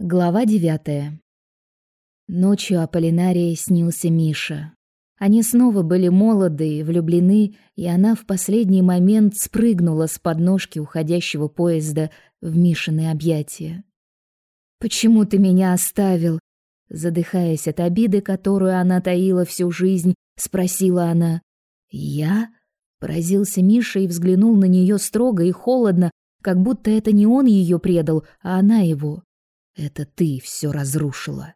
Глава девятая. Ночью Аполлинарии снился Миша. Они снова были молоды и влюблены, и она в последний момент спрыгнула с подножки уходящего поезда в Мишины объятия. «Почему ты меня оставил?» Задыхаясь от обиды, которую она таила всю жизнь, спросила она. «Я?» Поразился Миша и взглянул на нее строго и холодно, как будто это не он ее предал, а она его. Это ты все разрушила.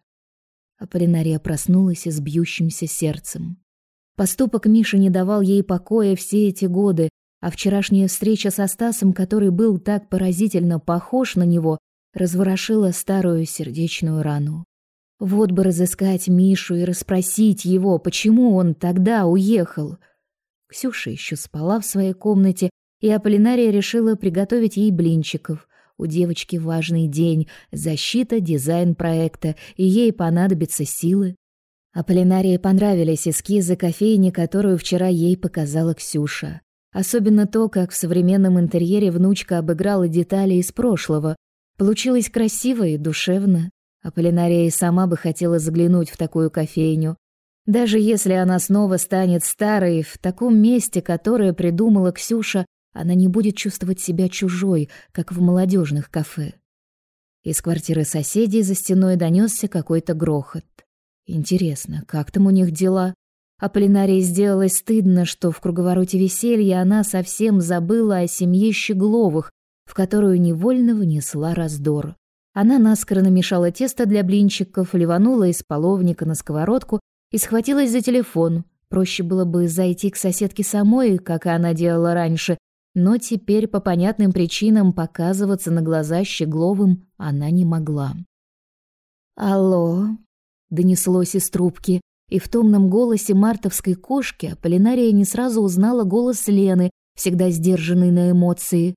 Аполлинария проснулась с бьющимся сердцем. Поступок Миши не давал ей покоя все эти годы, а вчерашняя встреча со Стасом, который был так поразительно похож на него, разворошила старую сердечную рану. Вот бы разыскать Мишу и расспросить его, почему он тогда уехал. Ксюша еще спала в своей комнате, и Аполлинария решила приготовить ей блинчиков. У девочки важный день, защита, дизайн проекта, и ей понадобятся силы. Аполлинарии понравились эскизы кофейни, которую вчера ей показала Ксюша. Особенно то, как в современном интерьере внучка обыграла детали из прошлого. Получилось красиво и душевно. Аполлинария и сама бы хотела заглянуть в такую кофейню. Даже если она снова станет старой, в таком месте, которое придумала Ксюша, она не будет чувствовать себя чужой, как в молодежных кафе. Из квартиры соседей за стеной донесся какой-то грохот. Интересно, как там у них дела? А Полинарии сделалось стыдно, что в круговороте веселья она совсем забыла о семье Щегловых, в которую невольно внесла раздор. Она наскоро намешала тесто для блинчиков, ливанула из половника на сковородку и схватилась за телефон. Проще было бы зайти к соседке самой, как она делала раньше, но теперь по понятным причинам показываться на глаза Щегловым она не могла. «Алло», — донеслось из трубки, и в томном голосе мартовской кошки Полинария не сразу узнала голос Лены, всегда сдержанной на эмоции.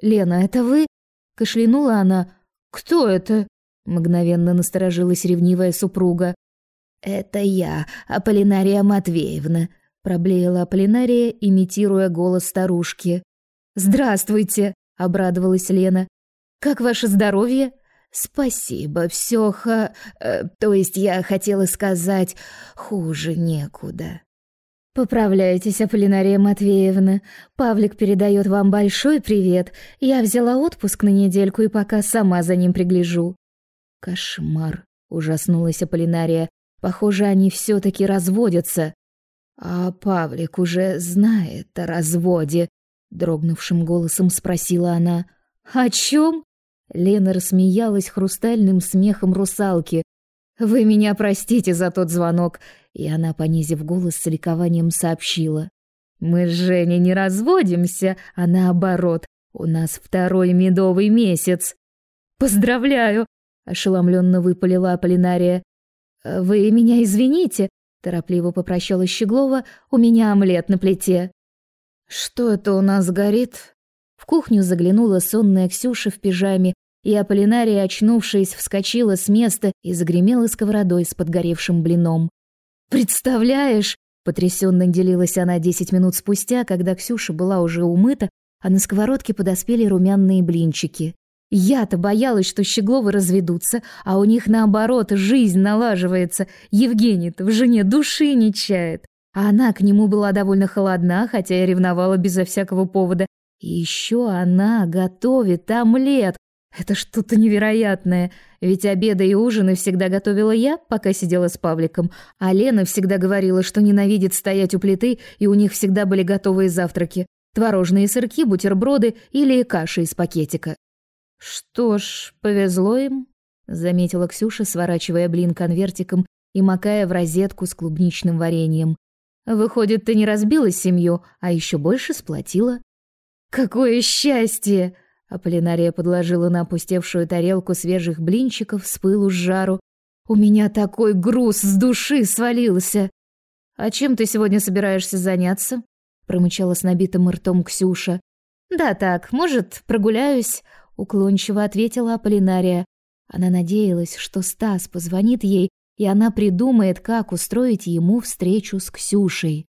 «Лена, это вы?» — кашлянула она. «Кто это?» — мгновенно насторожилась ревнивая супруга. «Это я, Аполлинария Матвеевна», проблеяла Аполлинария, имитируя голос старушки. «Здравствуйте!» — обрадовалась Лена. «Как ваше здоровье?» «Спасибо, все ха... Э, то есть я хотела сказать, хуже некуда». «Поправляйтесь, Аполлинария Матвеевна. Павлик передает вам большой привет. Я взяла отпуск на недельку и пока сама за ним пригляжу». «Кошмар!» — ужаснулась Аполлинария. «Похоже, они все таки разводятся». «А Павлик уже знает о разводе?» — дрогнувшим голосом спросила она. «О чем?» Лена рассмеялась хрустальным смехом русалки. «Вы меня простите за тот звонок», и она, понизив голос, с ликованием сообщила. «Мы с Женей не разводимся, а наоборот, у нас второй медовый месяц». «Поздравляю!» — ошеломленно выпалила Аполлинария. «Вы меня извините, Торопливо попрощалась Щеглова, у меня омлет на плите. Что это у нас горит? В кухню заглянула сонная Ксюша в пижаме, и Аполлинария, очнувшись, вскочила с места и загремела сковородой с подгоревшим блином. «Представляешь!» — потрясенно делилась она десять минут спустя, когда Ксюша была уже умыта, а на сковородке подоспели румяные блинчики. Я-то боялась, что Щегловы разведутся, а у них наоборот жизнь налаживается. Евгений-то в жене души не чает. А она к нему была довольно холодна, хотя и ревновала безо всякого повода. И еще она готовит омлет. Это что-то невероятное. Ведь обеды и ужины всегда готовила я, пока сидела с Павликом. А Лена всегда говорила, что ненавидит стоять у плиты, и у них всегда были готовые завтраки. Творожные сырки, бутерброды или каши из пакетика. Что ж, повезло им, заметила Ксюша, сворачивая блин конвертиком и макая в розетку с клубничным вареньем. Выходит, ты не разбила семью, а еще больше сплотила. Какое счастье! Аполлинария подложила на опустевшую тарелку свежих блинчиков с пылу с жару. У меня такой груз с души свалился. А чем ты сегодня собираешься заняться? промычала с набитым ртом Ксюша. Да так, может, прогуляюсь, уклончиво ответила Аполлинария. Она надеялась, что Стас позвонит ей, и она придумает, как устроить ему встречу с Ксюшей.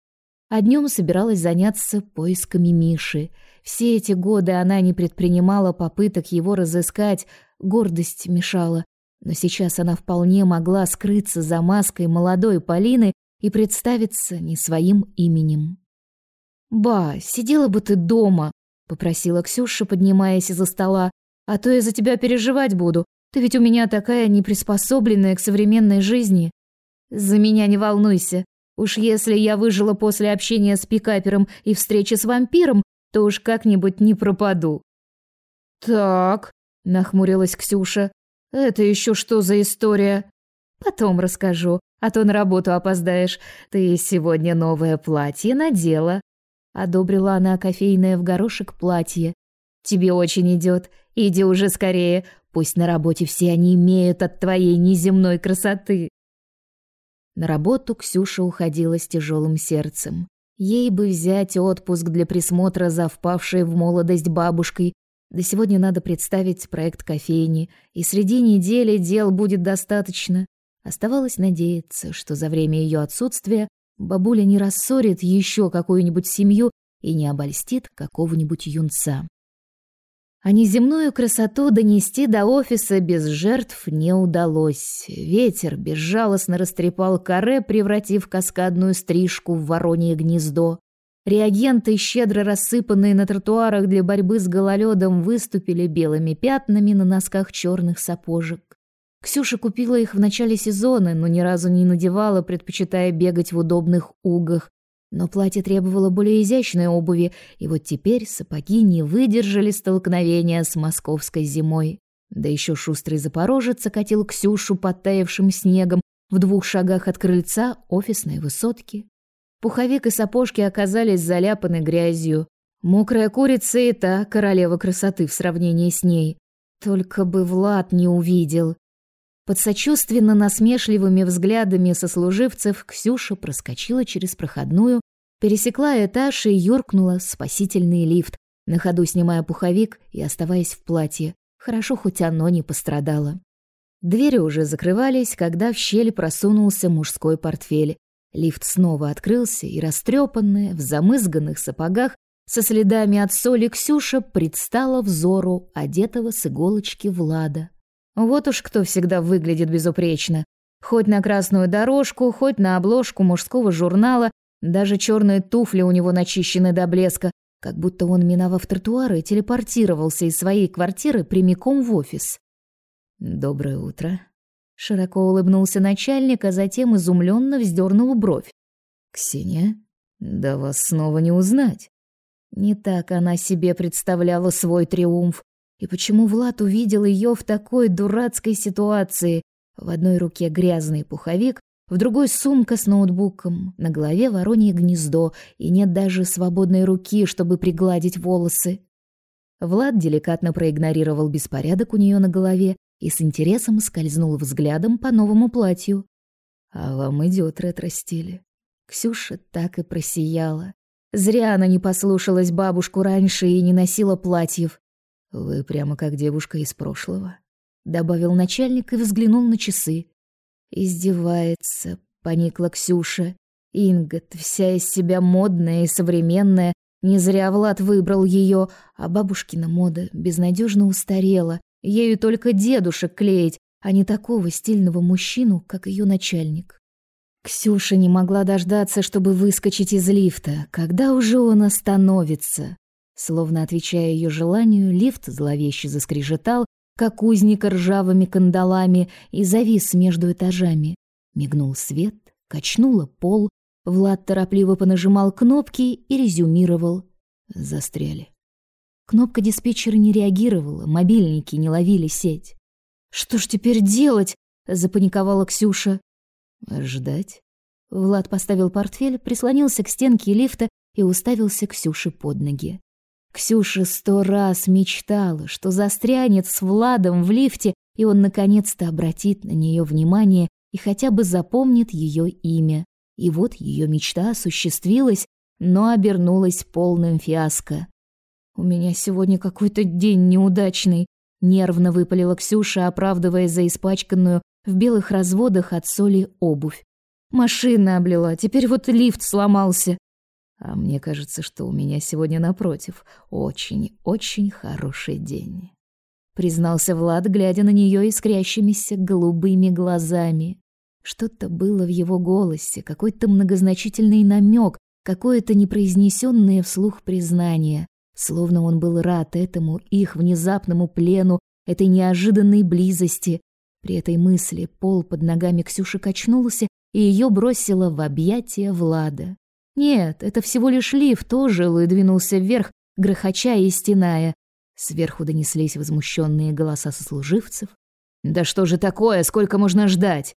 А днем собиралась заняться поисками Миши. Все эти годы она не предпринимала попыток его разыскать, гордость мешала. Но сейчас она вполне могла скрыться за маской молодой Полины и представиться не своим именем. «Ба, сидела бы ты дома», — попросила Ксюша, поднимаясь из-за стола, «а то я за тебя переживать буду. Ты ведь у меня такая неприспособленная к современной жизни. За меня не волнуйся. Уж если я выжила после общения с пикапером и встречи с вампиром, то уж как-нибудь не пропаду». «Так», — нахмурилась Ксюша, — «это еще что за история?» «Потом расскажу, а то на работу опоздаешь. Ты сегодня новое платье надела». Одобрила она кофейное в горошек платье. «Тебе очень идет. Иди уже скорее. Пусть на работе все они имеют от твоей неземной красоты». На работу Ксюша уходила с тяжелым сердцем. Ей бы взять отпуск для присмотра за впавшей в молодость бабушкой. До сегодня надо представить проект кофейни, и среди недели дел будет достаточно. Оставалось надеяться, что за время ее отсутствия бабуля не рассорит еще какую-нибудь семью и не обольстит какого-нибудь юнца. А неземную красоту донести до офиса без жертв не удалось. Ветер безжалостно растрепал каре, превратив каскадную стрижку в воронье гнездо. Реагенты, щедро рассыпанные на тротуарах для борьбы с гололедом, выступили белыми пятнами на носках черных сапожек. Ксюша купила их в начале сезона, но ни разу не надевала, предпочитая бегать в удобных угах, но платье требовало более изящной обуви, и вот теперь сапоги не выдержали столкновения с московской зимой. Да еще шустрый запорожец окатил Ксюшу подтаявшим снегом в двух шагах от крыльца офисной высотки. Пуховик и сапожки оказались заляпаны грязью. Мокрая курица и та королева красоты в сравнении с ней. Только бы Влад не увидел. Под сочувственно насмешливыми взглядами сослуживцев Ксюша проскочила через проходную, пересекла этаж и юркнула в спасительный лифт, на ходу снимая пуховик и оставаясь в платье. Хорошо, хоть оно не пострадало. Двери уже закрывались, когда в щель просунулся мужской портфель. Лифт снова открылся, и растрепанная, в замызганных сапогах, со следами от соли Ксюша предстала взору одетого с иголочки Влада. Вот уж кто всегда выглядит безупречно. Хоть на красную дорожку, хоть на обложку мужского журнала, даже черные туфли у него начищены до блеска, как будто он, миновав тротуары, телепортировался из своей квартиры прямиком в офис. «Доброе утро», — широко улыбнулся начальник, а затем изумленно вздернул бровь. «Ксения, да вас снова не узнать». Не так она себе представляла свой триумф. И почему Влад увидел ее в такой дурацкой ситуации? В одной руке грязный пуховик, в другой сумка с ноутбуком, на голове воронье гнездо, и нет даже свободной руки, чтобы пригладить волосы. Влад деликатно проигнорировал беспорядок у нее на голове и с интересом скользнул взглядом по новому платью. «А вам идет ретро-стиль». Ксюша так и просияла. Зря она не послушалась бабушку раньше и не носила платьев. Вы прямо как девушка из прошлого, добавил начальник и взглянул на часы. Издевается, поникла Ксюша. Ингот, вся из себя модная и современная, не зря Влад выбрал ее, а бабушкина мода безнадежно устарела. Ею только дедушек клеить, а не такого стильного мужчину, как ее начальник. Ксюша не могла дождаться, чтобы выскочить из лифта. Когда уже он остановится? Словно отвечая ее желанию, лифт зловеще заскрежетал, как узник ржавыми кандалами, и завис между этажами. Мигнул свет, качнуло пол, Влад торопливо понажимал кнопки и резюмировал. Застряли. Кнопка диспетчера не реагировала, мобильники не ловили сеть. «Что ж теперь делать?» — запаниковала Ксюша. «Ждать». Влад поставил портфель, прислонился к стенке лифта и уставился Ксюше под ноги. Ксюша сто раз мечтала, что застрянет с Владом в лифте, и он наконец-то обратит на нее внимание и хотя бы запомнит ее имя. И вот ее мечта осуществилась, но обернулась полным фиаско. «У меня сегодня какой-то день неудачный», — нервно выпалила Ксюша, оправдываясь за испачканную в белых разводах от соли обувь. «Машина облила, теперь вот лифт сломался. А мне кажется, что у меня сегодня напротив очень-очень хороший день. признался Влад, глядя на нее искрящимися голубыми глазами. Что-то было в его голосе, какой-то многозначительный намек, какое-то непроизнесенное вслух признание, словно он был рад этому их внезапному плену, этой неожиданной близости. При этой мысли пол под ногами Ксюши качнулся, и ее бросило в объятия Влада. Нет, это всего лишь лифт ожил и двинулся вверх, грохоча и стеная. Сверху донеслись возмущенные голоса сослуживцев. «Да что же такое? Сколько можно ждать?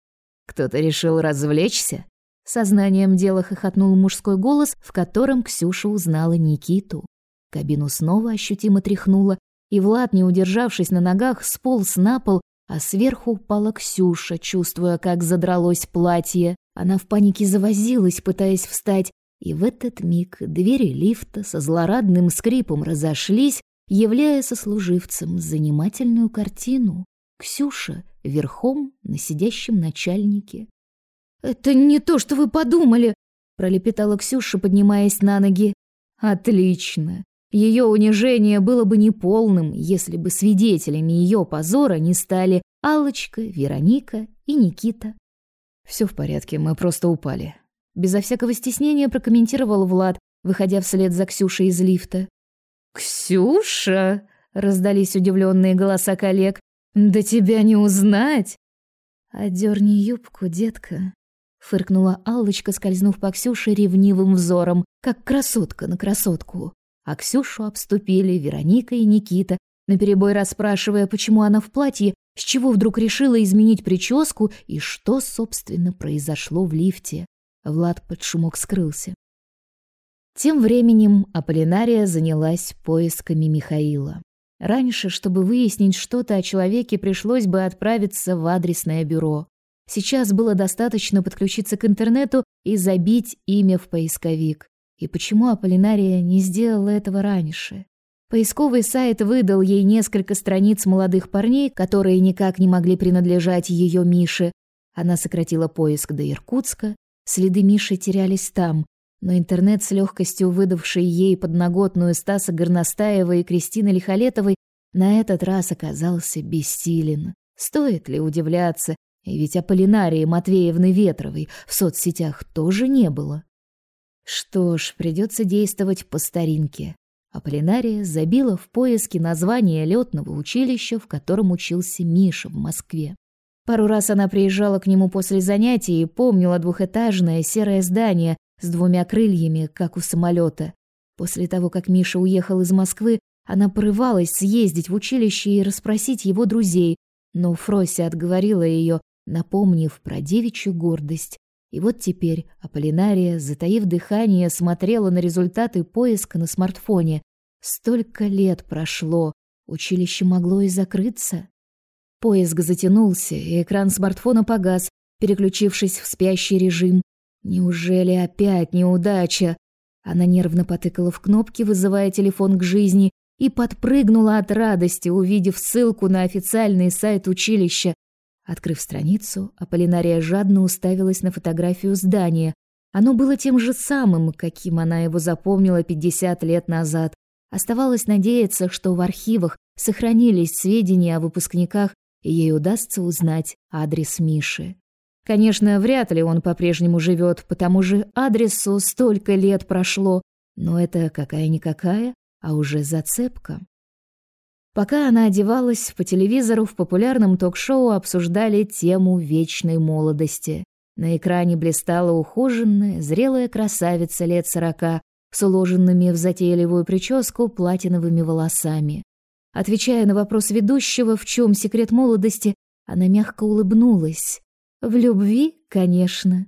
Кто-то решил развлечься?» Сознанием дела хохотнул мужской голос, в котором Ксюша узнала Никиту. Кабину снова ощутимо тряхнуло, и Влад, не удержавшись на ногах, сполз на пол, а сверху упала Ксюша, чувствуя, как задралось платье. Она в панике завозилась, пытаясь встать, и в этот миг двери лифта со злорадным скрипом разошлись, являя сослуживцам занимательную картину. Ксюша верхом на сидящем начальнике. «Это не то, что вы подумали!» — пролепетала Ксюша, поднимаясь на ноги. «Отлично! Ее унижение было бы неполным, если бы свидетелями ее позора не стали Алочка, Вероника и Никита. Все в порядке, мы просто упали. Безо всякого стеснения прокомментировал Влад, выходя вслед за Ксюшей из лифта. «Ксюша!» — раздались удивленные голоса коллег. «Да тебя не узнать!» «Одерни юбку, детка», — фыркнула Аллочка, скользнув по Ксюше ревнивым взором, как красотка на красотку. А Ксюшу обступили Вероника и Никита, наперебой расспрашивая, почему она в платье, с чего вдруг решила изменить прическу и что, собственно, произошло в лифте. Влад под шумок скрылся. Тем временем Аполлинария занялась поисками Михаила. Раньше, чтобы выяснить что-то о человеке, пришлось бы отправиться в адресное бюро. Сейчас было достаточно подключиться к интернету и забить имя в поисковик. И почему Аполлинария не сделала этого раньше? Поисковый сайт выдал ей несколько страниц молодых парней, которые никак не могли принадлежать ее Мише. Она сократила поиск до Иркутска. Следы Миши терялись там, но интернет с легкостью выдавший ей подноготную Стаса Горностаева и Кристины Лихолетовой на этот раз оказался бессилен. Стоит ли удивляться, и ведь Аполлинарии Матвеевны Ветровой в соцсетях тоже не было. Что ж, придется действовать по старинке. Аполлинария забила в поиске название летного училища, в котором учился Миша в Москве. Пару раз она приезжала к нему после занятий и помнила двухэтажное серое здание с двумя крыльями, как у самолета. После того, как Миша уехал из Москвы, она порывалась съездить в училище и расспросить его друзей, но Фрося отговорила ее, напомнив про девичью гордость. И вот теперь Аполлинария, затаив дыхание, смотрела на результаты поиска на смартфоне. Столько лет прошло, училище могло и закрыться. Поиск затянулся, и экран смартфона погас, переключившись в спящий режим. Неужели опять неудача? Она нервно потыкала в кнопки, вызывая телефон к жизни, и подпрыгнула от радости, увидев ссылку на официальный сайт училища. Открыв страницу, Аполлинария жадно уставилась на фотографию здания. Оно было тем же самым, каким она его запомнила 50 лет назад. Оставалось надеяться, что в архивах сохранились сведения о выпускниках, ей удастся узнать адрес Миши. Конечно, вряд ли он по-прежнему живет, потому же адресу столько лет прошло, но это какая-никакая, а уже зацепка. Пока она одевалась, по телевизору в популярном ток-шоу обсуждали тему вечной молодости. На экране блистала ухоженная, зрелая красавица лет сорока с уложенными в затейливую прическу платиновыми волосами. Отвечая на вопрос ведущего, в чем секрет молодости, она мягко улыбнулась. В любви, конечно.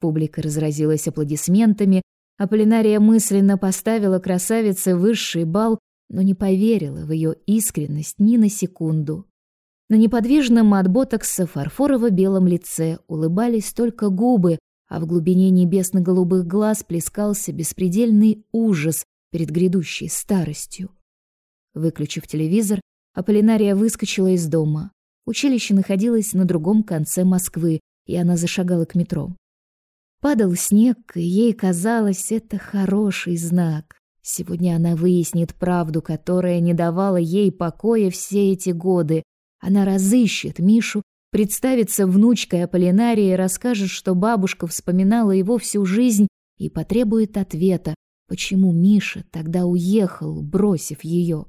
Публика разразилась аплодисментами, а Полинария мысленно поставила красавице высший балл но не поверила в ее искренность ни на секунду. На неподвижном от ботокса фарфорово-белом лице улыбались только губы, а в глубине небесно-голубых глаз плескался беспредельный ужас перед грядущей старостью. Выключив телевизор, Аполлинария выскочила из дома. Училище находилось на другом конце Москвы, и она зашагала к метро. Падал снег, и ей казалось, это хороший знак. Сегодня она выяснит правду, которая не давала ей покоя все эти годы. Она разыщет Мишу, представится внучкой Аполлинарии расскажет, что бабушка вспоминала его всю жизнь и потребует ответа, почему Миша тогда уехал, бросив ее.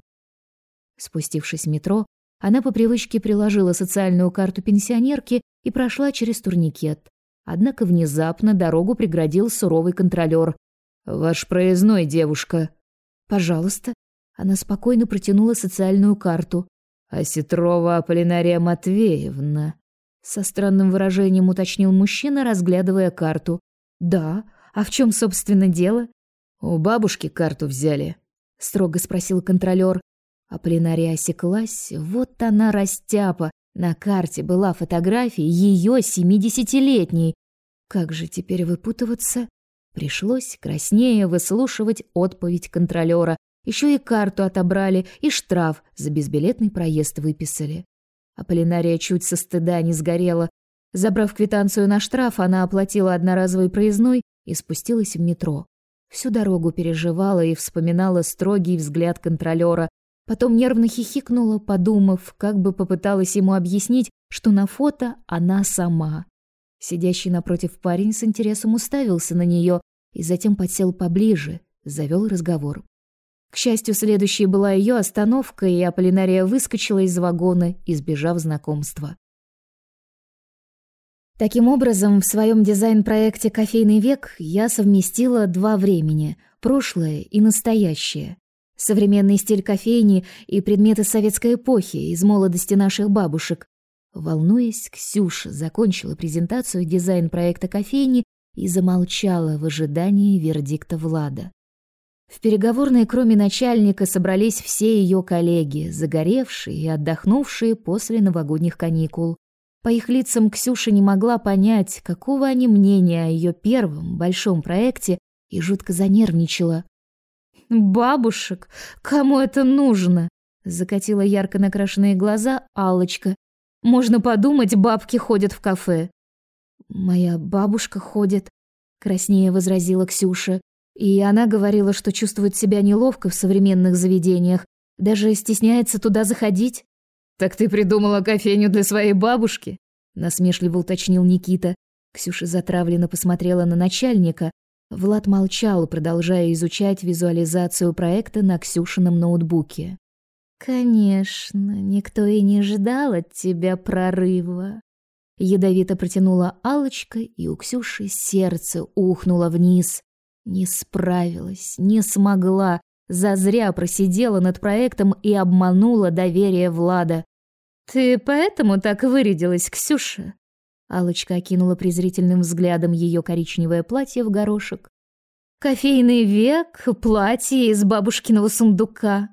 Спустившись в метро, она по привычке приложила социальную карту пенсионерки и прошла через турникет. Однако внезапно дорогу преградил суровый контролер. «Ваш проездной, девушка». «Пожалуйста». Она спокойно протянула социальную карту. «Осетрова Аполлинария Матвеевна», — со странным выражением уточнил мужчина, разглядывая карту. «Да. А в чем, собственно, дело?» «У бабушки карту взяли», — строго спросил контролер. Аполлинария осеклась. Вот она растяпа. На карте была фотография ее семидесятилетней. Как же теперь выпутываться? Пришлось краснее выслушивать отповедь контролера. Еще и карту отобрали, и штраф за безбилетный проезд выписали. Аполлинария чуть со стыда не сгорела. Забрав квитанцию на штраф, она оплатила одноразовый проездной и спустилась в метро. Всю дорогу переживала и вспоминала строгий взгляд контролера, Потом нервно хихикнула, подумав, как бы попыталась ему объяснить, что на фото она сама. Сидящий напротив парень с интересом уставился на нее и затем подсел поближе, завел разговор. К счастью, следующей была ее остановка, и Аполлинария выскочила из вагона, избежав знакомства. Таким образом, в своем дизайн-проекте «Кофейный век» я совместила два времени — прошлое и настоящее. Современный стиль кофейни и предметы советской эпохи из молодости наших бабушек. Волнуясь, Ксюша закончила презентацию дизайн-проекта кофейни и замолчала в ожидании вердикта Влада. В переговорной, кроме начальника, собрались все ее коллеги, загоревшие и отдохнувшие после новогодних каникул. По их лицам Ксюша не могла понять, какого они мнения о ее первом большом проекте, и жутко занервничала. Бабушек? Кому это нужно? Закатила ярко накрашенные глаза Алочка. Можно подумать, бабки ходят в кафе. Моя бабушка ходит, краснее возразила Ксюша. И она говорила, что чувствует себя неловко в современных заведениях, даже стесняется туда заходить. Так ты придумала кофейню для своей бабушки? насмешливо уточнил Никита. Ксюша затравленно посмотрела на начальника, Влад молчал, продолжая изучать визуализацию проекта на Ксюшином ноутбуке. Конечно, никто и не ждал от тебя прорыва. Ядовито протянула Алочка, и у Ксюши сердце ухнуло вниз. Не справилась, не смогла, зазря просидела над проектом и обманула доверие Влада. Ты поэтому так вырядилась, Ксюша? Алочка окинула презрительным взглядом ее коричневое платье в горошек. Кофейный век, платье из бабушкиного сундука.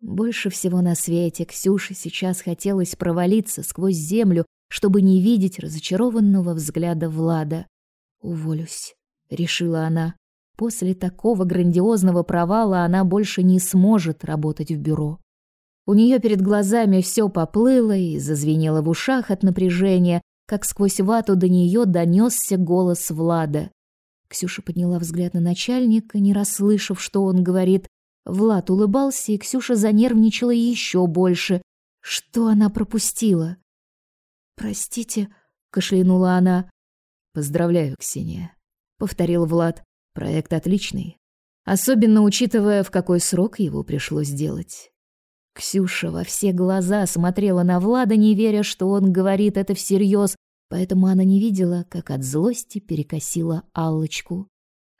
Больше всего на свете Ксюше сейчас хотелось провалиться сквозь землю, чтобы не видеть разочарованного взгляда Влада. Уволюсь, решила она. После такого грандиозного провала она больше не сможет работать в бюро. У нее перед глазами все поплыло и зазвенело в ушах от напряжения, как сквозь вату до нее донесся голос Влада. Ксюша подняла взгляд на начальника, не расслышав, что он говорит. Влад улыбался, и Ксюша занервничала еще больше. Что она пропустила? «Простите», — кашлянула она. «Поздравляю, Ксения», — повторил Влад. «Проект отличный, особенно учитывая, в какой срок его пришлось сделать. Ксюша во все глаза смотрела на Влада, не веря, что он говорит это всерьез, поэтому она не видела, как от злости перекосила Аллочку.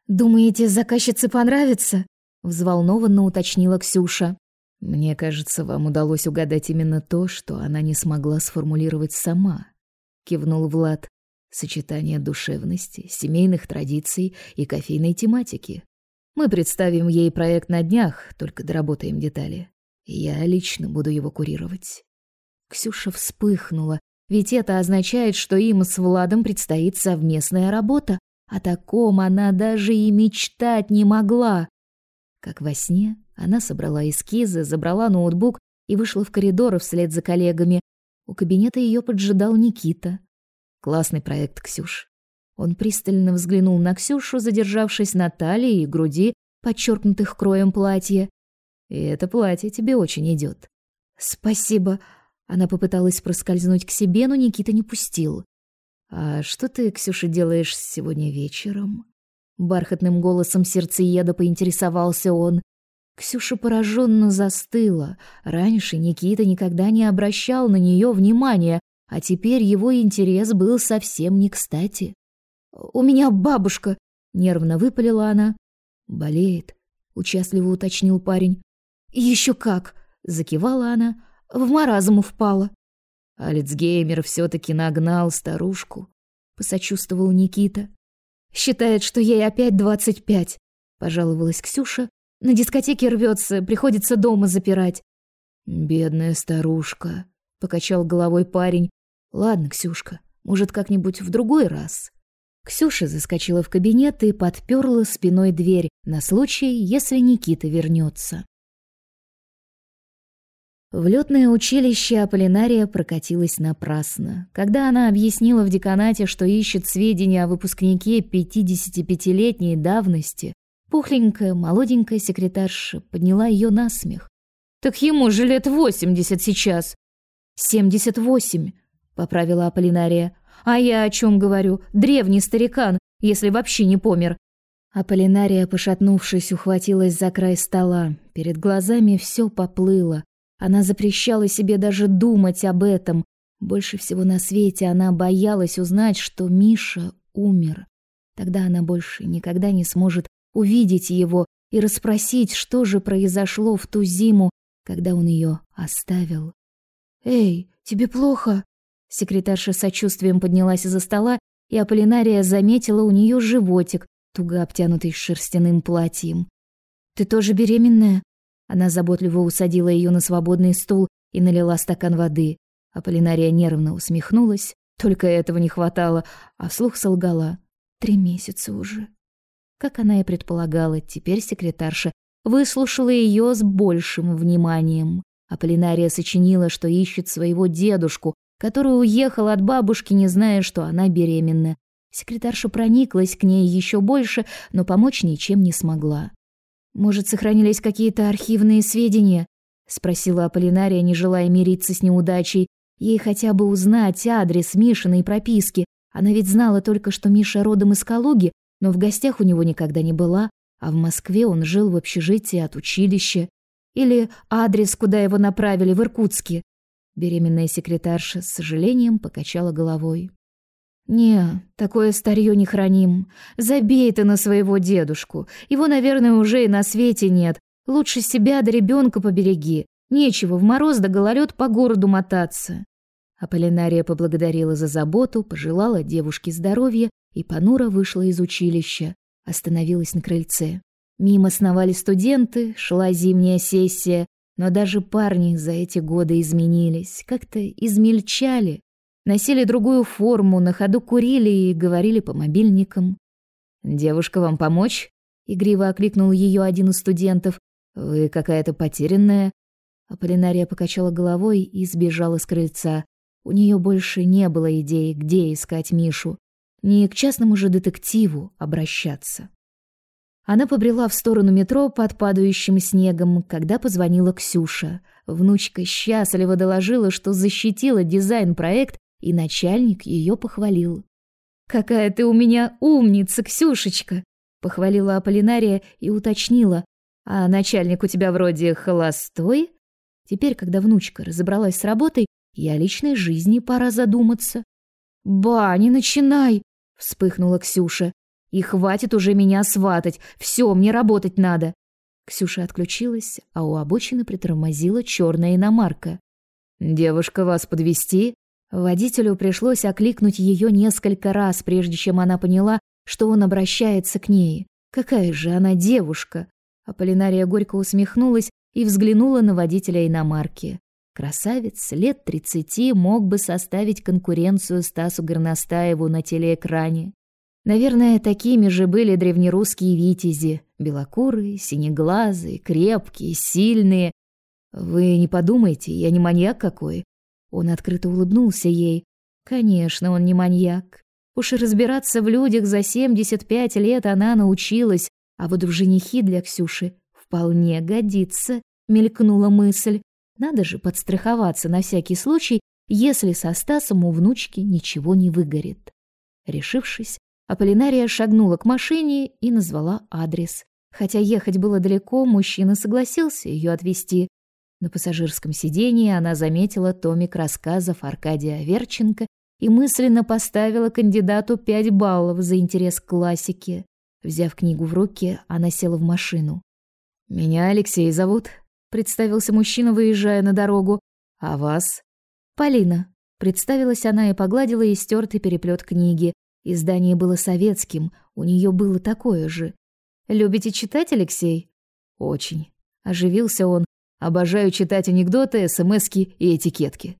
«Думаете, заказчице понравится?» — взволнованно уточнила Ксюша. «Мне кажется, вам удалось угадать именно то, что она не смогла сформулировать сама», — кивнул Влад. «Сочетание душевности, семейных традиций и кофейной тематики. Мы представим ей проект на днях, только доработаем детали. Я лично буду его курировать. Ксюша вспыхнула, ведь это означает, что им с Владом предстоит совместная работа. О таком она даже и мечтать не могла. Как во сне, она собрала эскизы, забрала ноутбук и вышла в коридор вслед за коллегами. У кабинета ее поджидал Никита. Классный проект, Ксюш. Он пристально взглянул на Ксюшу, задержавшись на талии и груди, подчеркнутых кроем платья. И это платье тебе очень идет. Спасибо. Она попыталась проскользнуть к себе, но Никита не пустил. А что ты, Ксюша, делаешь сегодня вечером? Бархатным голосом сердцееда поинтересовался он. Ксюша пораженно застыла. Раньше Никита никогда не обращал на нее внимания, а теперь его интерес был совсем не кстати. «У меня бабушка!» — нервно выпалила она. «Болеет?» — участливо уточнил парень. «Еще как!» — закивала она. «В маразм впала». «Альцгеймер все-таки нагнал старушку», — посочувствовал Никита. «Считает, что ей опять двадцать пять», — пожаловалась Ксюша. «На дискотеке рвется, приходится дома запирать». «Бедная старушка», — покачал головой парень. «Ладно, Ксюшка, может, как-нибудь в другой раз». Ксюша заскочила в кабинет и подперла спиной дверь на случай, если Никита вернется. В летное училище Аполлинария прокатилась напрасно. Когда она объяснила в деканате, что ищет сведения о выпускнике 55-летней давности, пухленькая, молоденькая секретарша подняла ее на смех. «Так ему же лет 80 сейчас!» «78», — поправила Аполлинария. «А я о чем говорю? Древний старикан, если вообще не помер». Аполлинария, пошатнувшись, ухватилась за край стола. Перед глазами все поплыло. Она запрещала себе даже думать об этом. Больше всего на свете она боялась узнать, что Миша умер. Тогда она больше никогда не сможет увидеть его и расспросить, что же произошло в ту зиму, когда он ее оставил. «Эй, тебе плохо?» Секретарша сочувствием поднялась из-за стола, и Аполлинария заметила у нее животик, туго обтянутый шерстяным платьем. «Ты тоже беременная?» Она заботливо усадила ее на свободный стул и налила стакан воды. Аполлинария нервно усмехнулась. Только этого не хватало, а вслух солгала. Три месяца уже. Как она и предполагала, теперь секретарша выслушала ее с большим вниманием. Аполлинария сочинила, что ищет своего дедушку, который уехал от бабушки, не зная, что она беременна. Секретарша прониклась к ней еще больше, но помочь ничем не смогла. Может, сохранились какие-то архивные сведения? спросила Аполлинария, не желая мириться с неудачей. Ей хотя бы узнать адрес Мишиной прописки. Она ведь знала только, что Миша родом из Калуги, но в гостях у него никогда не была, а в Москве он жил в общежитии от училища. Или адрес, куда его направили в Иркутске. Беременная секретарша с сожалением покачала головой. «Не, такое старье не храним. Забей ты на своего дедушку. Его, наверное, уже и на свете нет. Лучше себя да ребенка побереги. Нечего в мороз да гололед по городу мотаться». Аполлинария поблагодарила за заботу, пожелала девушке здоровья и понуро вышла из училища. Остановилась на крыльце. Мимо сновали студенты, шла зимняя сессия, но даже парни за эти годы изменились, как-то измельчали, носили другую форму, на ходу курили и говорили по мобильникам. «Девушка, вам помочь?» — игриво окликнул ее один из студентов. «Вы какая-то потерянная». Аполлинария покачала головой и сбежала с крыльца. У нее больше не было идеи, где искать Мишу. Не к частному же детективу обращаться. Она побрела в сторону метро под падающим снегом, когда позвонила Ксюша. Внучка счастливо доложила, что защитила дизайн-проект и начальник ее похвалил. «Какая ты у меня умница, Ксюшечка!» Похвалила Аполлинария и уточнила. «А начальник у тебя вроде холостой?» Теперь, когда внучка разобралась с работой, и о личной жизни пора задуматься. «Ба, не начинай!» — вспыхнула Ксюша. «И хватит уже меня сватать. Все, мне работать надо!» Ксюша отключилась, а у обочины притормозила черная иномарка. «Девушка, вас подвести? Водителю пришлось окликнуть ее несколько раз, прежде чем она поняла, что он обращается к ней. Какая же она девушка! Аполлинария горько усмехнулась и взглянула на водителя иномарки. Красавец лет тридцати мог бы составить конкуренцию Стасу Горностаеву на телеэкране. Наверное, такими же были древнерусские витязи, белокурые, синеглазые, крепкие, сильные. Вы не подумайте, я не маньяк какой. Он открыто улыбнулся ей. Конечно, он не маньяк. Уж разбираться в людях за 75 лет она научилась, А вот в женихи для Ксюши вполне годится, мелькнула мысль. Надо же подстраховаться на всякий случай, если со Стасом у внучки ничего не выгорит. Решившись, Аполлинария шагнула к машине и назвала адрес. Хотя ехать было далеко, мужчина согласился ее отвезти. На пассажирском сидении она заметила томик рассказов Аркадия Аверченко и мысленно поставила кандидату пять баллов за интерес к классике. Взяв книгу в руки, она села в машину. «Меня Алексей зовут», — представился мужчина, выезжая на дорогу. «А вас?» «Полина», — представилась она и погладила истертый переплет книги, Издание было советским, у нее было такое же. Любите читать, Алексей? Очень. Оживился он. Обожаю читать анекдоты, смски и этикетки.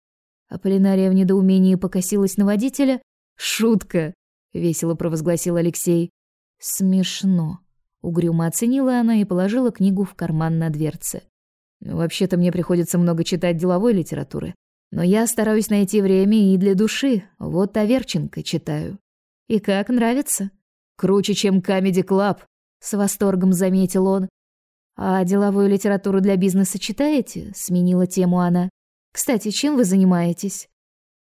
Аполлинария в недоумении покосилась на водителя. Шутка, весело провозгласил Алексей. Смешно. Угрюмо оценила она и положила книгу в карман на дверце. Вообще-то мне приходится много читать деловой литературы, но я стараюсь найти время и для души. Вот Аверченко читаю. И как нравится? Круче, чем Comedy Club, с восторгом заметил он. А деловую литературу для бизнеса читаете? Сменила тему она. Кстати, чем вы занимаетесь?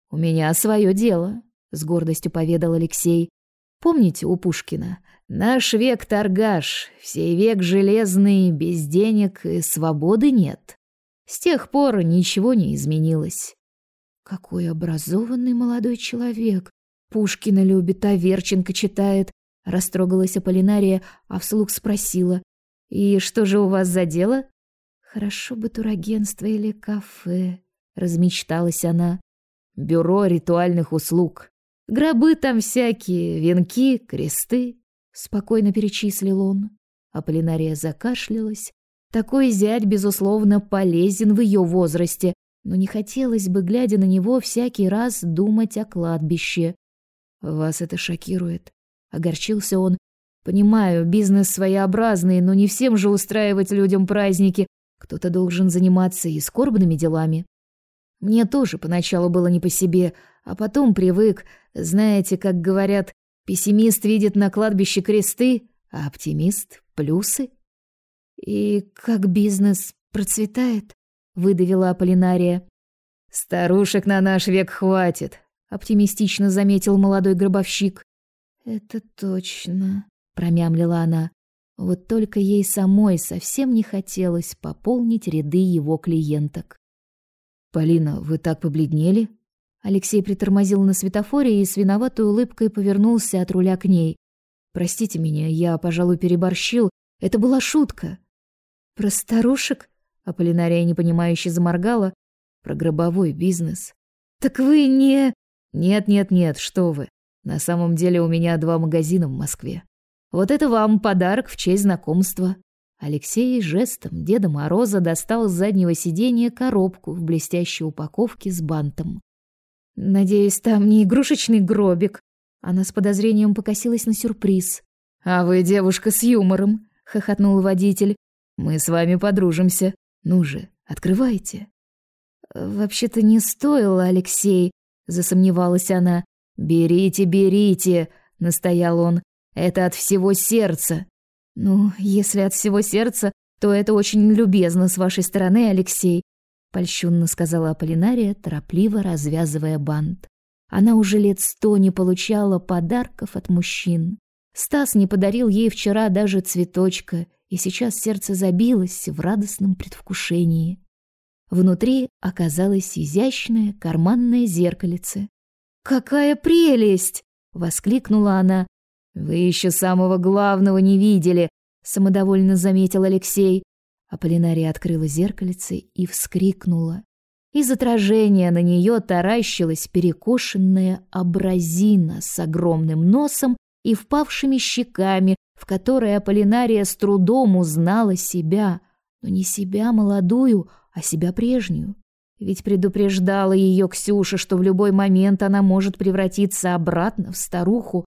У меня свое дело, с гордостью поведал Алексей. Помните у Пушкина? Наш век торгаш, всей век железный, без денег и свободы нет. С тех пор ничего не изменилось. Какой образованный молодой человек, Пушкина любит, а Верченко читает. Растрогалась Аполлинария, а вслух спросила. «И что же у вас за дело?» «Хорошо бы турагентство или кафе», — размечталась она. «Бюро ритуальных услуг. Гробы там всякие, венки, кресты», — спокойно перечислил он. Аполлинария закашлялась. Такой зять, безусловно, полезен в ее возрасте, но не хотелось бы, глядя на него, всякий раз думать о кладбище. Вас это шокирует. Огорчился он. Понимаю, бизнес своеобразный, но не всем же устраивать людям праздники. Кто-то должен заниматься и скорбными делами. Мне тоже поначалу было не по себе, а потом привык. Знаете, как говорят, пессимист видит на кладбище кресты, а оптимист — плюсы. И как бизнес процветает, выдавила Аполлинария. Старушек на наш век хватит, оптимистично заметил молодой гробовщик. Это точно, промямлила она. Вот только ей самой совсем не хотелось пополнить ряды его клиенток. Полина, вы так побледнели? Алексей притормозил на светофоре и с виноватой улыбкой повернулся от руля к ней. Простите меня, я, пожалуй, переборщил. Это была шутка. Про старушек? Аполлинария непонимающе заморгала. Про гробовой бизнес. Так вы не нет-нет-нет, что вы. На самом деле у меня два магазина в Москве. Вот это вам подарок в честь знакомства. Алексей жестом Деда Мороза достал с заднего сиденья коробку в блестящей упаковке с бантом. Надеюсь, там не игрушечный гробик. Она с подозрением покосилась на сюрприз. А вы девушка с юмором, хохотнул водитель. Мы с вами подружимся. Ну же, открывайте. Вообще-то не стоило, Алексей, засомневалась она. «Берите, берите!» — настоял он. «Это от всего сердца!» «Ну, если от всего сердца, то это очень любезно с вашей стороны, Алексей», — польщённо сказала Аполлинария, торопливо развязывая бант. Она уже лет сто не получала подарков от мужчин. Стас не подарил ей вчера даже цветочка, и сейчас сердце забилось в радостном предвкушении. Внутри оказалось изящное карманное зеркальце. «Какая прелесть!» — воскликнула она. «Вы еще самого главного не видели!» — самодовольно заметил Алексей. Аполлинария открыла зеркальце и вскрикнула. Из отражения на нее таращилась перекошенная абразина с огромным носом и впавшими щеками, в которой Аполлинария с трудом узнала себя, но не себя молодую, а себя прежнюю. Ведь предупреждала ее Ксюша, что в любой момент она может превратиться обратно в старуху.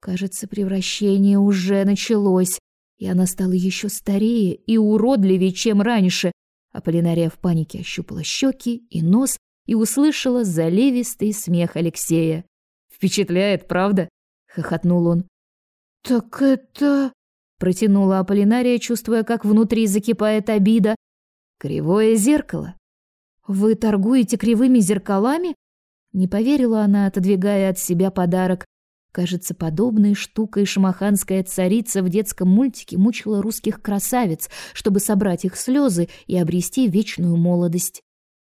Кажется, превращение уже началось, и она стала еще старее и уродливее, чем раньше. Аполлинария в панике ощупала щеки и нос и услышала заливистый смех Алексея. «Впечатляет, правда?» — хохотнул он. «Так это...» протянула Аполлинария, чувствуя, как внутри закипает обида. Кривое зеркало. Вы торгуете кривыми зеркалами? Не поверила она, отодвигая от себя подарок. Кажется, подобной штукой шамаханская царица в детском мультике мучила русских красавиц, чтобы собрать их слезы и обрести вечную молодость.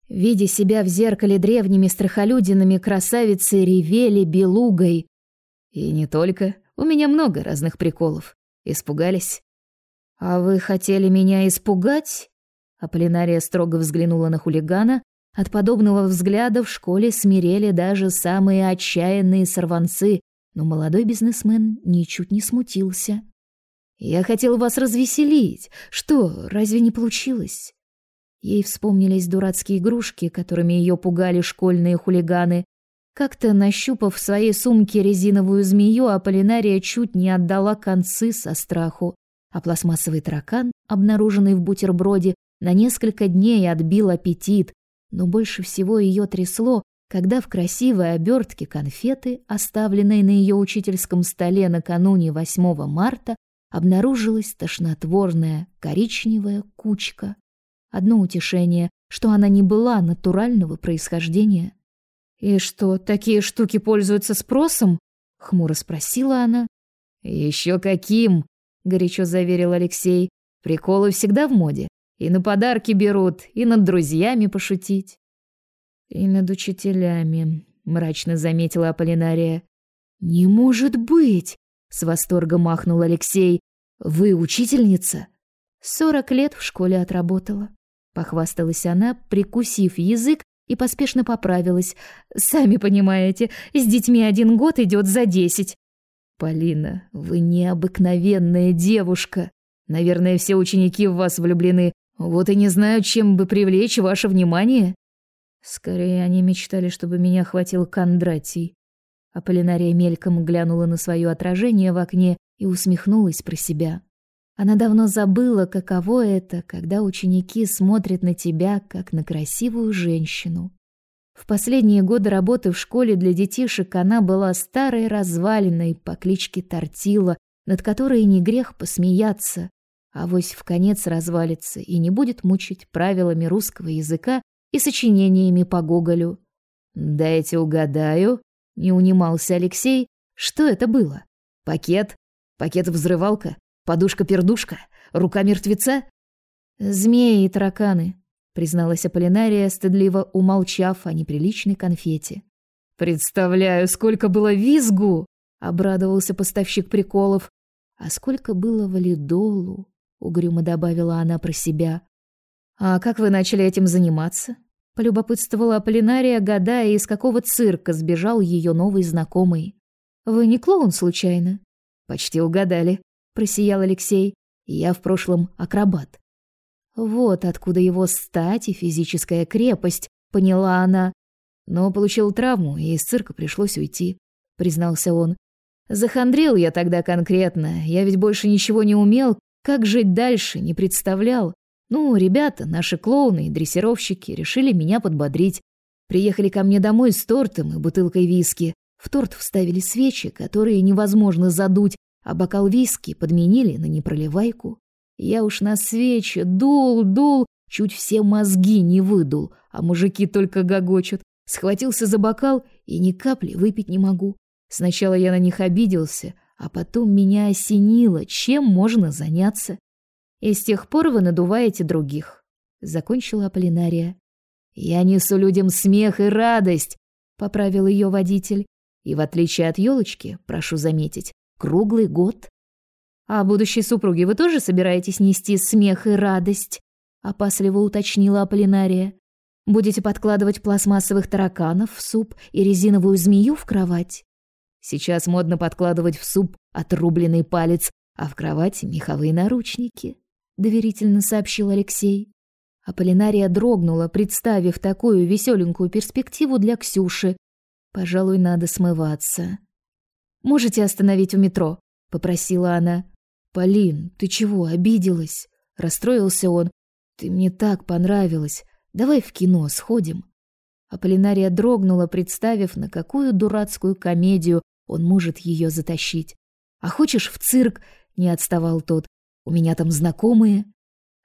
Видя себя в зеркале древними страхолюдинами, красавицы ревели белугой. И не только. У меня много разных приколов. Испугались? А вы хотели меня испугать? Аполлинария строго взглянула на хулигана. От подобного взгляда в школе смирели даже самые отчаянные сорванцы, но молодой бизнесмен ничуть не смутился. «Я хотел вас развеселить. Что, разве не получилось?» Ей вспомнились дурацкие игрушки, которыми ее пугали школьные хулиганы. Как-то, нащупав в своей сумке резиновую змею, Аполлинария чуть не отдала концы со страху, а пластмассовый таракан, обнаруженный в бутерброде, на несколько дней отбил аппетит, но больше всего ее трясло, когда в красивой обертке конфеты, оставленной на ее учительском столе накануне 8 марта, обнаружилась тошнотворная коричневая кучка. Одно утешение, что она не была натурального происхождения. «И что, такие штуки пользуются спросом?» — хмуро спросила она. «Еще каким!» — горячо заверил Алексей. «Приколы всегда в моде. И на подарки берут, и над друзьями пошутить. И над учителями, мрачно заметила Аполлинария. Не может быть, с восторгом махнул Алексей. Вы учительница? Сорок лет в школе отработала. Похвасталась она, прикусив язык и поспешно поправилась. Сами понимаете, с детьми один год идет за десять. Полина, вы необыкновенная девушка. Наверное, все ученики в вас влюблены. Вот и не знаю, чем бы привлечь ваше внимание. Скорее, они мечтали, чтобы меня хватил Кондратий. Аполлинария мельком глянула на свое отражение в окне и усмехнулась про себя. Она давно забыла, каково это, когда ученики смотрят на тебя, как на красивую женщину. В последние годы работы в школе для детишек она была старой развалиной по кличке Тортила, над которой не грех посмеяться. а вось в конец развалится и не будет мучить правилами русского языка и сочинениями по Гоголю. «Дайте угадаю», — не унимался Алексей, — «что это было? Пакет? Пакет-взрывалка? Подушка-пердушка? Рука мертвеца?» «Змеи и тараканы», — призналась Аполлинария, стыдливо умолчав о неприличной конфете. «Представляю, сколько было визгу!» — обрадовался поставщик приколов. «А сколько было валидолу!» — угрюмо добавила она про себя. «А как вы начали этим заниматься?» Полюбопытствовала Аполлинария, гадая, из какого цирка сбежал ее новый знакомый. «Вы не клоун, случайно?» «Почти угадали», — просиял Алексей. «Я в прошлом акробат». Вот откуда его стать и физическая крепость, поняла она. Но получил травму, и из цирка пришлось уйти, признался он. Захандрил я тогда конкретно, я ведь больше ничего не умел, как жить дальше, не представлял. Ну, ребята, наши клоуны и дрессировщики решили меня подбодрить. Приехали ко мне домой с тортом и бутылкой виски. В торт вставили свечи, которые невозможно задуть, а бокал виски подменили на непроливайку. Я уж на свечи дул, дул, чуть все мозги не выдул, а мужики только гогочут. Схватился за бокал и ни капли выпить не могу. Сначала я на них обиделся, а потом меня осенило, чем можно заняться. И с тех пор вы надуваете других, закончила Аполлинария. Я несу людям смех и радость, поправил ее водитель. И в отличие от елочки, прошу заметить, круглый год. А будущей супруге вы тоже собираетесь нести смех и радость? опасливо уточнила Аполлинария. Будете подкладывать пластмассовых тараканов в суп и резиновую змею в кровать? Сейчас модно подкладывать в суп отрубленный палец, а в кровать меховые наручники доверительно сообщил Алексей. Аполлинария дрогнула, представив такую веселенькую перспективу для Ксюши. Пожалуй, надо смываться. Можете остановить у метро, попросила она. Полин, ты чего, обиделась? Расстроился он. Ты мне так понравилась. Давай в кино сходим. Аполлинария дрогнула, представив, на какую дурацкую комедию он может ее затащить. А хочешь в цирк? Не отставал тот. «У меня там знакомые».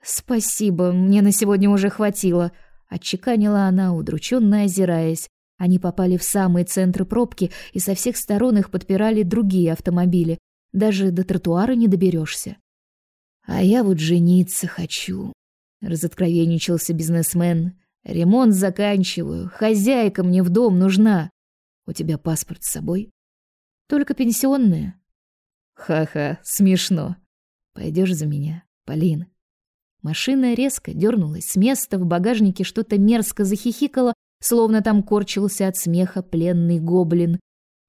«Спасибо, мне на сегодня уже хватило», — отчеканила она, удрученно озираясь. Они попали в самый центр пробки, и со всех сторон их подпирали другие автомобили. Даже до тротуара не доберешься. «А я вот жениться хочу», — разоткровенничался бизнесмен. «Ремонт заканчиваю, хозяйка мне в дом нужна. У тебя паспорт с собой?» «Только пенсионная». «Ха-ха, смешно. Пойдешь за меня, Полин?» Машина резко дернулась с места, в багажнике что-то мерзко захихикало, словно там корчился от смеха пленный гоблин.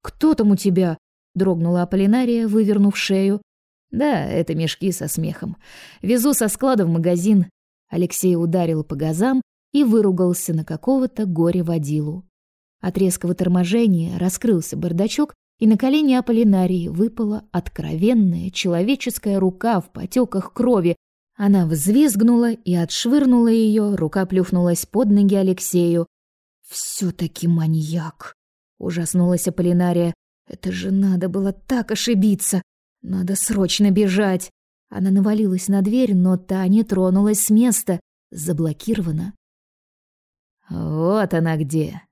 «Кто там у тебя?» — дрогнула Аполлинария, вывернув шею. «Да, это мешки со смехом. Везу со склада в магазин». Алексей ударил по газам и выругался на какого-то горе-водилу. От резкого торможения раскрылся бардачок, и на колени Аполлинарии выпала откровенная человеческая рука в потеках крови. Она взвизгнула и отшвырнула ее, рука плюхнулась под ноги Алексею. «Все-таки маньяк!» — ужаснулась Аполлинария. «Это же надо было так ошибиться! Надо срочно бежать!» Она навалилась на дверь, но та не тронулась с места, заблокирована. «Вот она где!»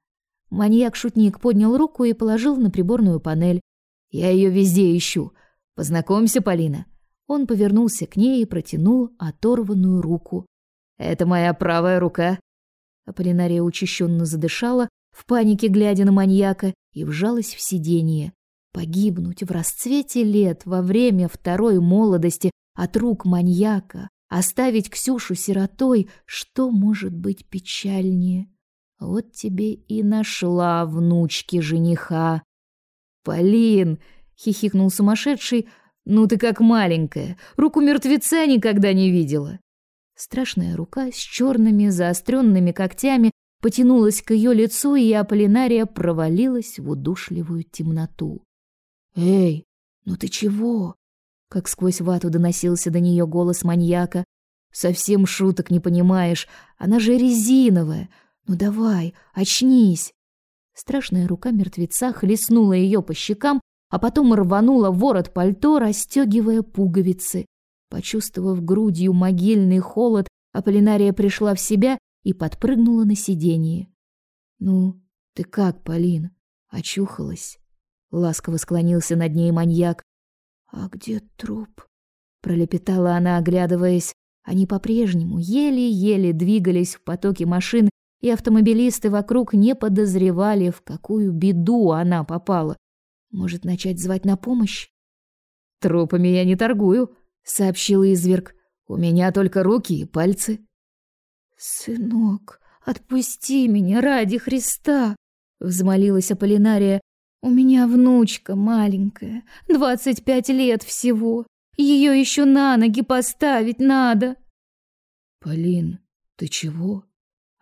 Маньяк-шутник поднял руку и положил на приборную панель. «Я ее везде ищу. Познакомься, Полина». Он повернулся к ней и протянул оторванную руку. «Это моя правая рука. Аполлинария учащенно задышала, в панике глядя на маньяка, и вжалась в сиденье. Погибнуть в расцвете лет во время второй молодости от рук маньяка, оставить Ксюшу сиротой, что может быть печальнее? Вот тебе и нашла внучки жениха. Полин, хихикнул сумасшедший. Ну ты как маленькая, руку мертвеца никогда не видела. Страшная рука с черными заостренными когтями потянулась к ее лицу, и Аполлинария провалилась в удушливую темноту. «Эй, ну ты чего?» Как сквозь вату доносился до нее голос маньяка. «Совсем шуток не понимаешь, она же резиновая. Ну давай, очнись!» Страшная рука мертвеца хлестнула ее по щекам, а потом рванула ворот пальто, расстегивая пуговицы. Почувствовав грудью могильный холод, Аполлинария пришла в себя и подпрыгнула на сиденье. «Ну, ты как, Полин? Очухалась?» Ласково склонился над ней маньяк. «А где труп?» Пролепетала она, оглядываясь. Они по-прежнему еле-еле двигались в потоке машин, и автомобилисты вокруг не подозревали, в какую беду она попала. Может, начать звать на помощь? «Трупами я не торгую», — сообщил изверг. «У меня только руки и пальцы». «Сынок, отпусти меня ради Христа!» — взмолилась Аполлинария. «У меня внучка маленькая, двадцать пять лет всего. Ее еще на ноги поставить надо». «Полин, ты чего?» —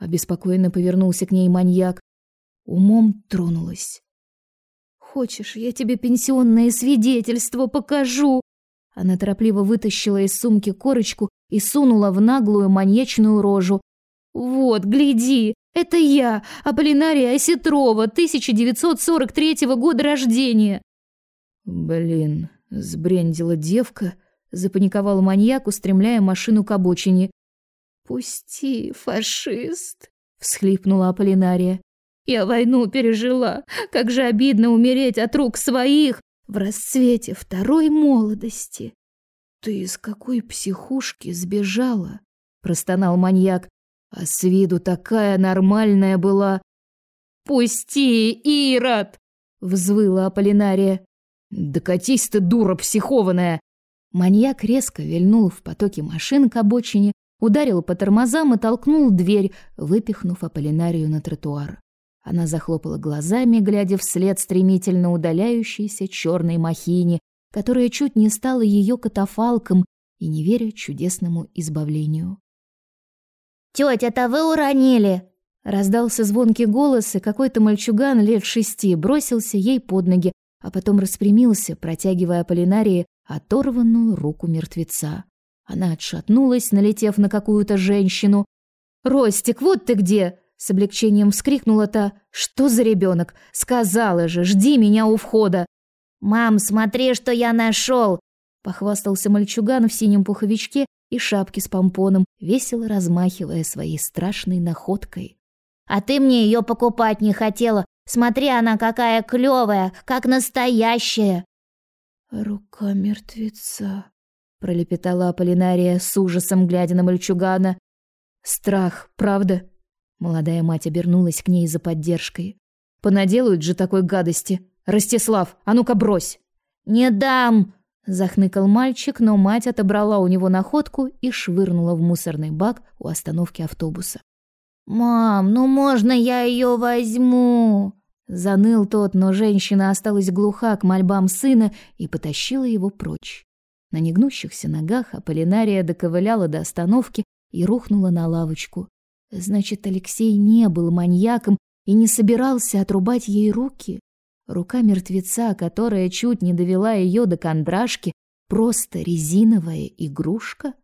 обеспокоенно повернулся к ней маньяк. Умом тронулась. «Хочешь, я тебе пенсионное свидетельство покажу?» Она торопливо вытащила из сумки корочку и сунула в наглую маньячную рожу. «Вот, гляди, это я, Аполлинария Осетрова, 1943 года рождения!» «Блин, сбрендила девка», — запаниковал маньяк, устремляя машину к обочине. «Пусти, фашист!» — всхлипнула Аполлинария. «Я войну пережила. Как же обидно умереть от рук своих, в расцвете второй молодости. Ты из какой психушки сбежала? простонал маньяк. А с виду такая нормальная была. Пусти, Ирод, взвыла Аполлинария. Да катись ты, дура психованная. Маньяк резко вильнул в потоке машин к обочине, ударил по тормозам и толкнул дверь, выпихнув Аполлинарию на тротуар. Она захлопала глазами, глядя вслед стремительно удаляющейся черной махине, которая чуть не стала ее катафалком, и не веря чудесному избавлению. «Тетя-то вы уронили!» Раздался звонкий голос, и какой-то мальчуган лет шести бросился ей под ноги, а потом распрямился, протягивая Полинарии оторванную руку мертвеца. Она отшатнулась, налетев на какую-то женщину. «Ростик, вот ты где!» С облегчением вскрикнула та. «Что за ребенок? Сказала же, жди меня у входа!» «Мам, смотри, что я нашел!» Похвастался мальчуган в синем пуховичке и шапке с помпоном, весело размахивая своей страшной находкой. «А ты мне ее покупать не хотела. Смотри, она какая клевая, как настоящая!» «Рука мертвеца», — пролепетала Аполлинария с ужасом, глядя на мальчугана. «Страх, правда?» Молодая мать обернулась к ней за поддержкой. «Понаделают же такой гадости! Ростислав, а ну-ка брось!» «Не дам!» Захныкал мальчик, но мать отобрала у него находку и швырнула в мусорный бак у остановки автобуса. «Мам, ну можно я ее возьму?» Заныл тот, но женщина осталась глуха к мольбам сына и потащила его прочь. На негнущихся ногах Аполлинария доковыляла до остановки и рухнула на лавочку. Значит, Алексей не был маньяком и не собирался отрубать ей руки. Рука мертвеца, которая чуть не довела ее до кондрашки, просто резиновая игрушка?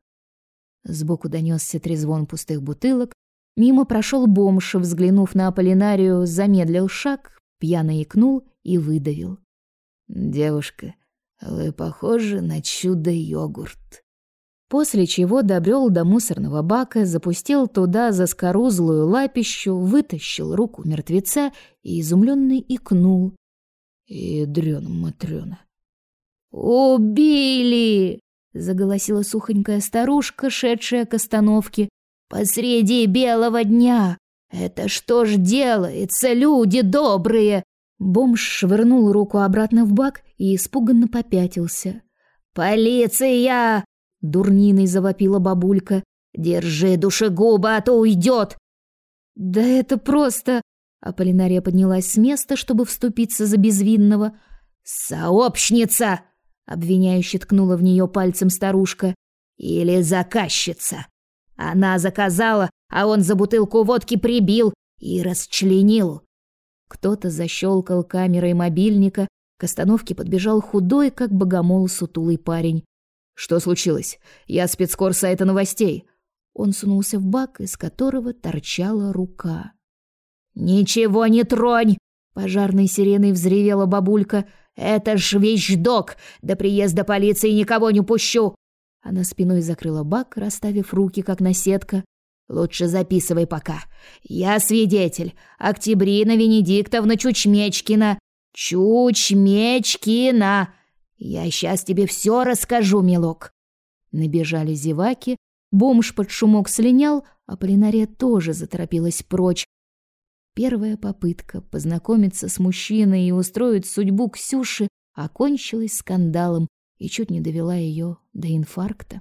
Сбоку донесся трезвон пустых бутылок. Мимо прошел бомж, взглянув на Аполлинарию, замедлил шаг, пьяно икнул и выдавил. «Девушка, вы похожи на чудо-йогурт». После чего добрел до мусорного бака, запустил туда заскорузлую лапищу, вытащил руку мертвеца и изумленно икнул, Ядрёна Матрёна. «Убили!» — заголосила сухонькая старушка, шедшая к остановке. «Посреди белого дня! Это что ж делается, люди добрые!» Бомж швырнул руку обратно в бак и испуганно попятился. «Полиция!» — дурниной завопила бабулька. «Держи душегуба, а то уйдет!» «Да это просто...» Аполлинария поднялась с места, чтобы вступиться за безвинного. «Сообщница!» — обвиняюще ткнула в нее пальцем старушка. «Или заказчица. Она заказала, а он за бутылку водки прибил и расчленил». Кто-то защелкал камерой мобильника, к остановке подбежал худой, как богомол, сутулый парень. «Что случилось? Я спецкор сайта новостей». Он сунулся в бак, из которого торчала рука. «Ничего не тронь!» — пожарной сиреной взревела бабулька. «Это ж вещдок! До приезда полиции никого не пущу!» Она спиной закрыла бак, расставив руки, как наседка. «Лучше записывай пока. Я свидетель. Октябрина Венедиктовна Чучмечкина. Чучмечкина! Я сейчас тебе все расскажу, милок!» Набежали зеваки, бомж под шумок слинял, а Полинария тоже заторопилась прочь, Первая попытка познакомиться с мужчиной и устроить судьбу Ксюши окончилась скандалом и чуть не довела ее до инфаркта.